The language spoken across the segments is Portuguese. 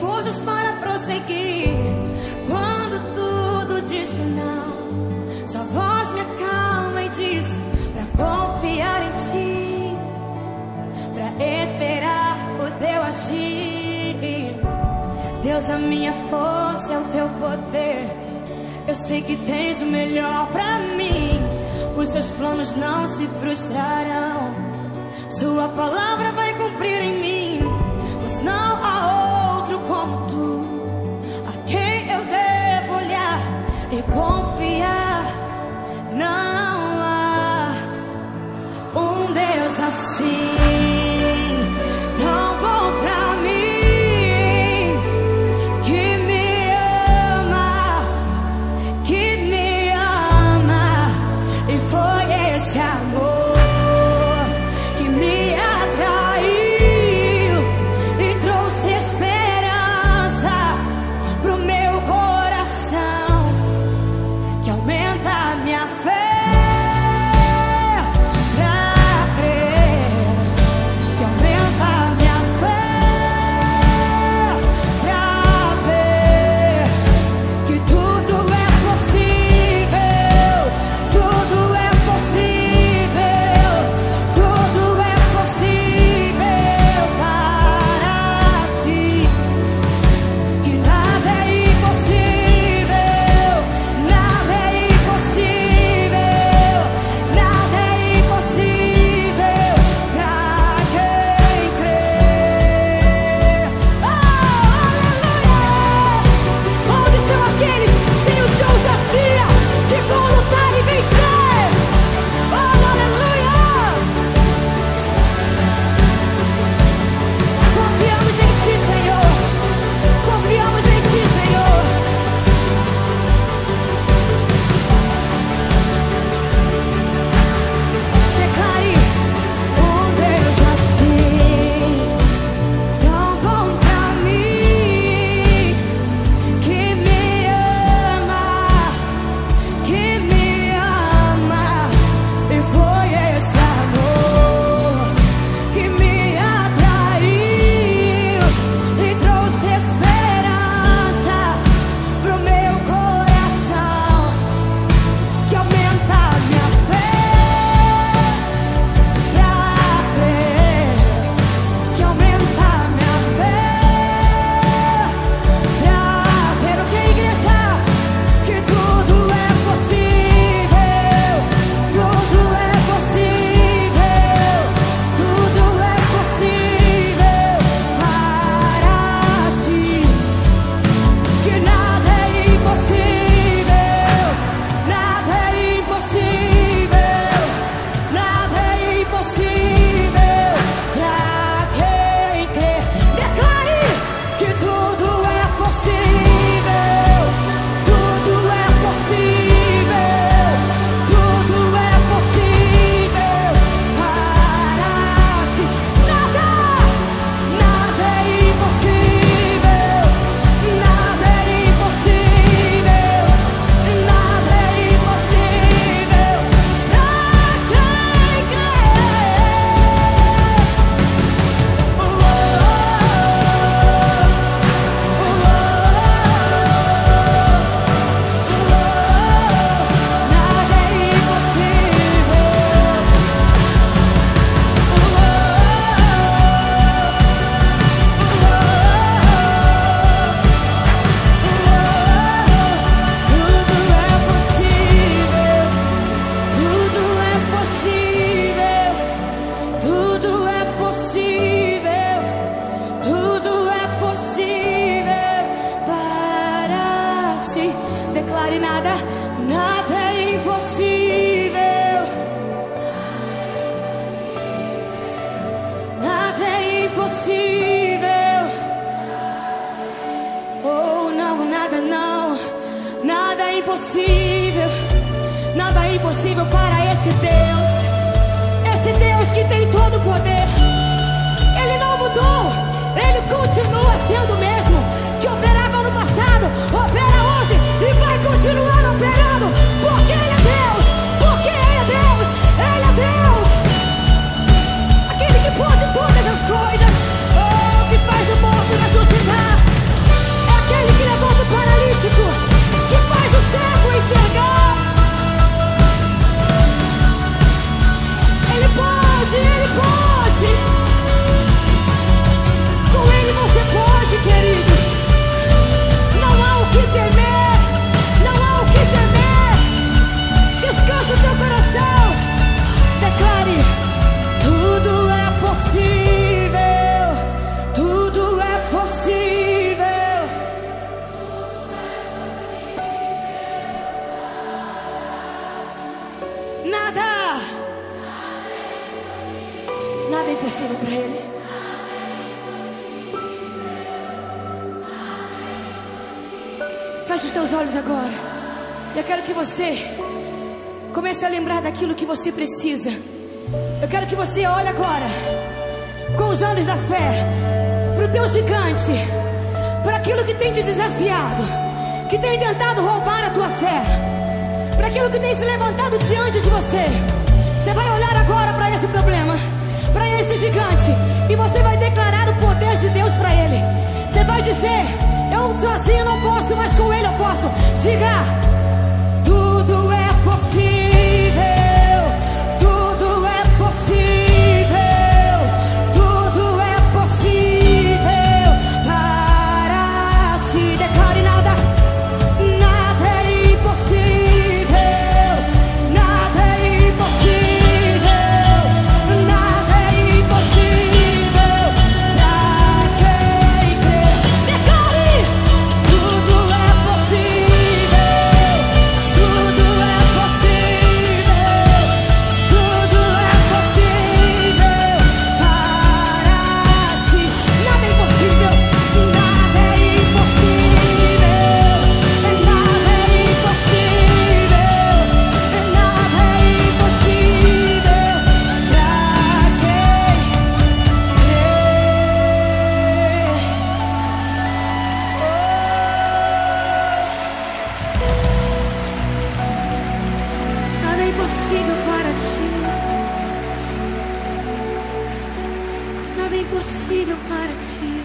forças para prosseguir. Quando tudo diz que não, sua voz me acalma e diz pra confiar em ti, pra esperar o teu agir. Deus, a minha força é o teu poder. Eu sei que tens o melhor pra mim. Os seus planos não se frustrarão. Sua palavra vai cumprir em mim. won't feel impossível, nada é impossível para esse Deus. Esse Deus que tem todo o poder. Ele não mudou, ele continua sendo o mesmo. Agora. Eu quero que você comece a lembrar daquilo que você precisa. Eu quero que você olhe agora com os olhos da fé para o teu gigante, para aquilo que tem te desafiado, que tem tentado roubar a tua fé, para aquilo que tem se levantado diante de você. Você vai olhar agora para esse problema, para esse gigante, e você vai declarar o poder de Deus para ele. Você vai dizer: Eu sozinho posso. Diga: impossível para ti.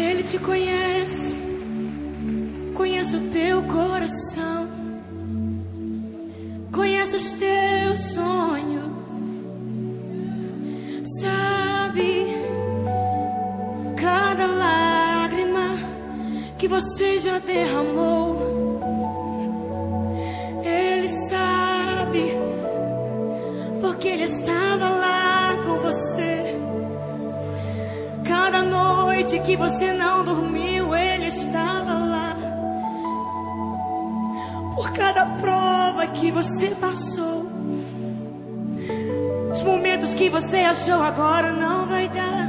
Ele te conhece, conhece o teu coração, conhece os teus sonhos, sabe cada lágrima que você já derramou. Noite que você não dormiu, Ele estava lá. Por cada prova que você passou, os momentos que você achou agora não vai dar.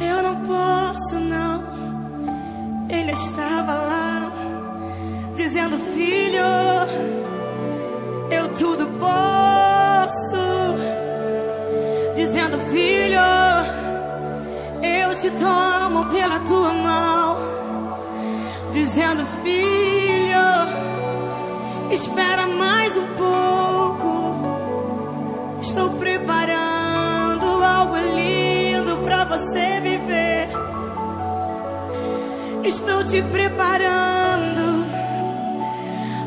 Eu não posso, não. Ele estava lá, dizendo: Filho, te tomo pela tua mão. Dizendo: Filho, espera mais um pouco. Estou preparando algo lindo para você viver. Estou te preparando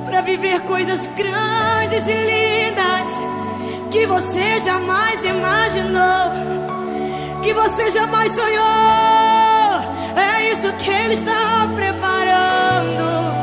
para viver coisas grandes e lindas que você jamais imaginou, que você jamais sonhou. É isso que ele está preparando,